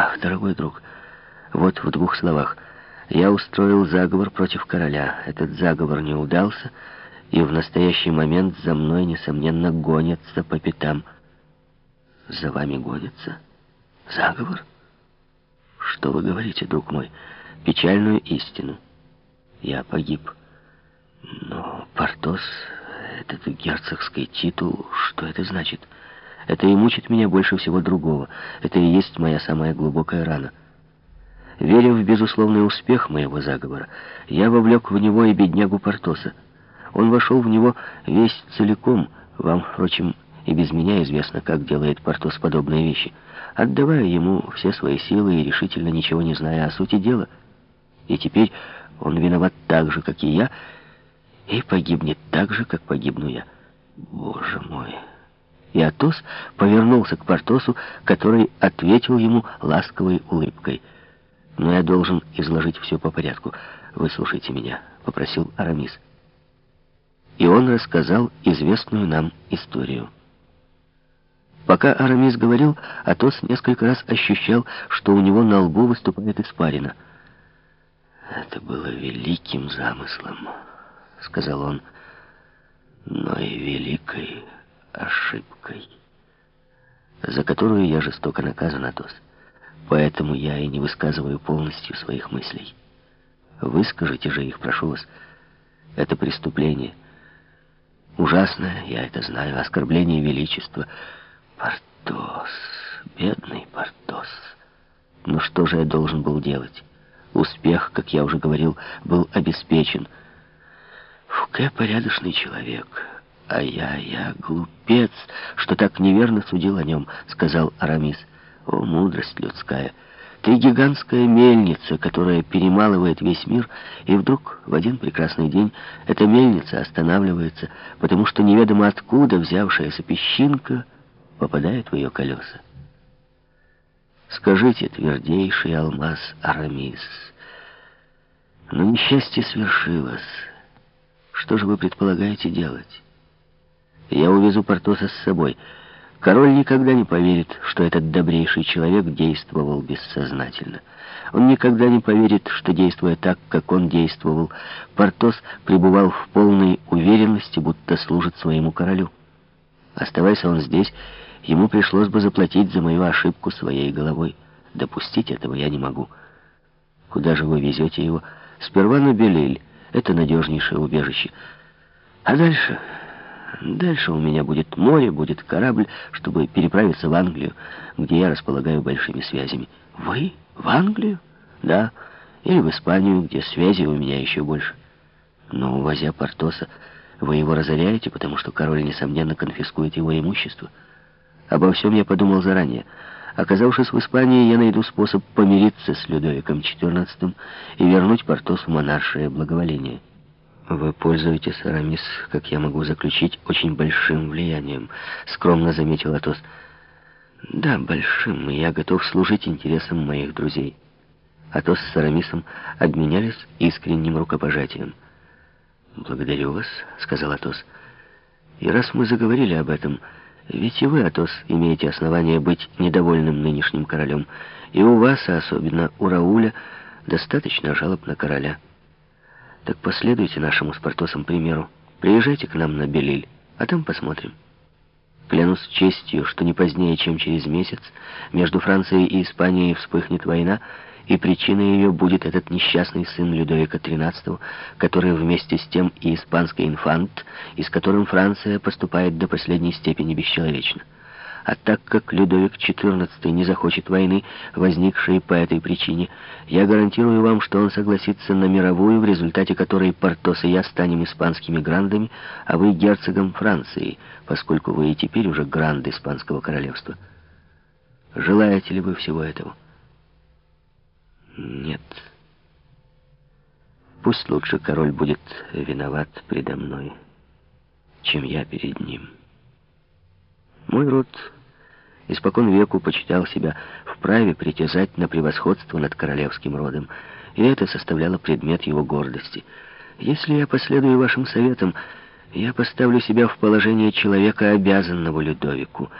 Ах, дорогой друг, вот в двух словах. Я устроил заговор против короля. Этот заговор не удался, и в настоящий момент за мной, несомненно, гонятся по пятам. За вами гонятся? Заговор? Что вы говорите, друг мой? Печальную истину. Я погиб. Но Портос, этот герцогский титул, что это значит? Это и мучит меня больше всего другого. Это и есть моя самая глубокая рана. Веря в безусловный успех моего заговора, я вовлек в него и беднягу Портоса. Он вошел в него весь целиком. Вам, впрочем, и без меня известно, как делает Портос подобные вещи, отдавая ему все свои силы и решительно ничего не зная о сути дела. И теперь он виноват так же, как и я, и погибнет так же, как погибну я. Боже мой! Атос повернулся к Портосу, который ответил ему ласковой улыбкой. «Но я должен изложить все по порядку. Выслушайте меня», — попросил Арамис. И он рассказал известную нам историю. Пока Арамис говорил, Атос несколько раз ощущал, что у него на лбу выступает испарина. «Это было великим замыслом», — сказал он, — «но и великой ошибкой, за которую я жестоко наказан, Атос. Поэтому я и не высказываю полностью своих мыслей. Выскажите же их, прошу вас. Это преступление. Ужасное, я это знаю, оскорбление величества. Портос, бедный Портос. Но что же я должен был делать? Успех, как я уже говорил, был обеспечен. Фуке порядочный человек. «А я, я глупец, что так неверно судил о нем», — сказал Арамис. «О, мудрость людская! Ты гигантская мельница, которая перемалывает весь мир, и вдруг в один прекрасный день эта мельница останавливается, потому что неведомо откуда взявшаяся песчинка попадает в ее колеса. Скажите, твердейший алмаз Арамис, но несчастье свершилось. Что же вы предполагаете делать?» Я увезу Портоса с собой. Король никогда не поверит, что этот добрейший человек действовал бессознательно. Он никогда не поверит, что, действуя так, как он действовал, Портос пребывал в полной уверенности, будто служит своему королю. Оставаясь он здесь, ему пришлось бы заплатить за мою ошибку своей головой. Допустить этого я не могу. Куда же вы везете его? Сперва на Белиль. Это надежнейшее убежище. А дальше... Дальше у меня будет море, будет корабль, чтобы переправиться в Англию, где я располагаю большими связями. Вы? В Англию? Да. Или в Испанию, где связи у меня еще больше. Но, увозя Портоса, вы его разоряете, потому что король, несомненно, конфискует его имущество. Обо всем я подумал заранее. Оказавшись в Испании, я найду способ помириться с Людовиком XIV и вернуть Портосу монаршее благоволение. «Вы пользуетесь, Арамис, как я могу заключить, очень большим влиянием», — скромно заметил Атос. «Да, большим, и я готов служить интересам моих друзей». Атос с Арамисом обменялись искренним рукопожатием. «Благодарю вас», — сказал Атос. «И раз мы заговорили об этом, ведь и вы, Атос, имеете основания быть недовольным нынешним королем, и у вас, а особенно у Рауля, достаточно жалоб на короля». Так последуйте нашему с Портосом примеру. Приезжайте к нам на Белиль, а там посмотрим. Клянусь честью, что не позднее, чем через месяц, между Францией и Испанией вспыхнет война, и причиной ее будет этот несчастный сын Людовика XIII, который вместе с тем и испанский инфант, и с которым Франция поступает до последней степени бесчеловечно. А так как Людовик XIV не захочет войны, возникшей по этой причине, я гарантирую вам, что он согласится на мировую, в результате которой Портос и я станем испанскими грандами, а вы герцогом Франции, поскольку вы и теперь уже гранд Испанского королевства. Желаете ли вы всего этого? Нет. Пусть лучше король будет виноват предо мной, чем я перед ним. Мой род испокон веку почитал себя вправе притязать на превосходство над королевским родом, и это составляло предмет его гордости. Если я последую вашим советам, я поставлю себя в положение человека, обязанного Людовику,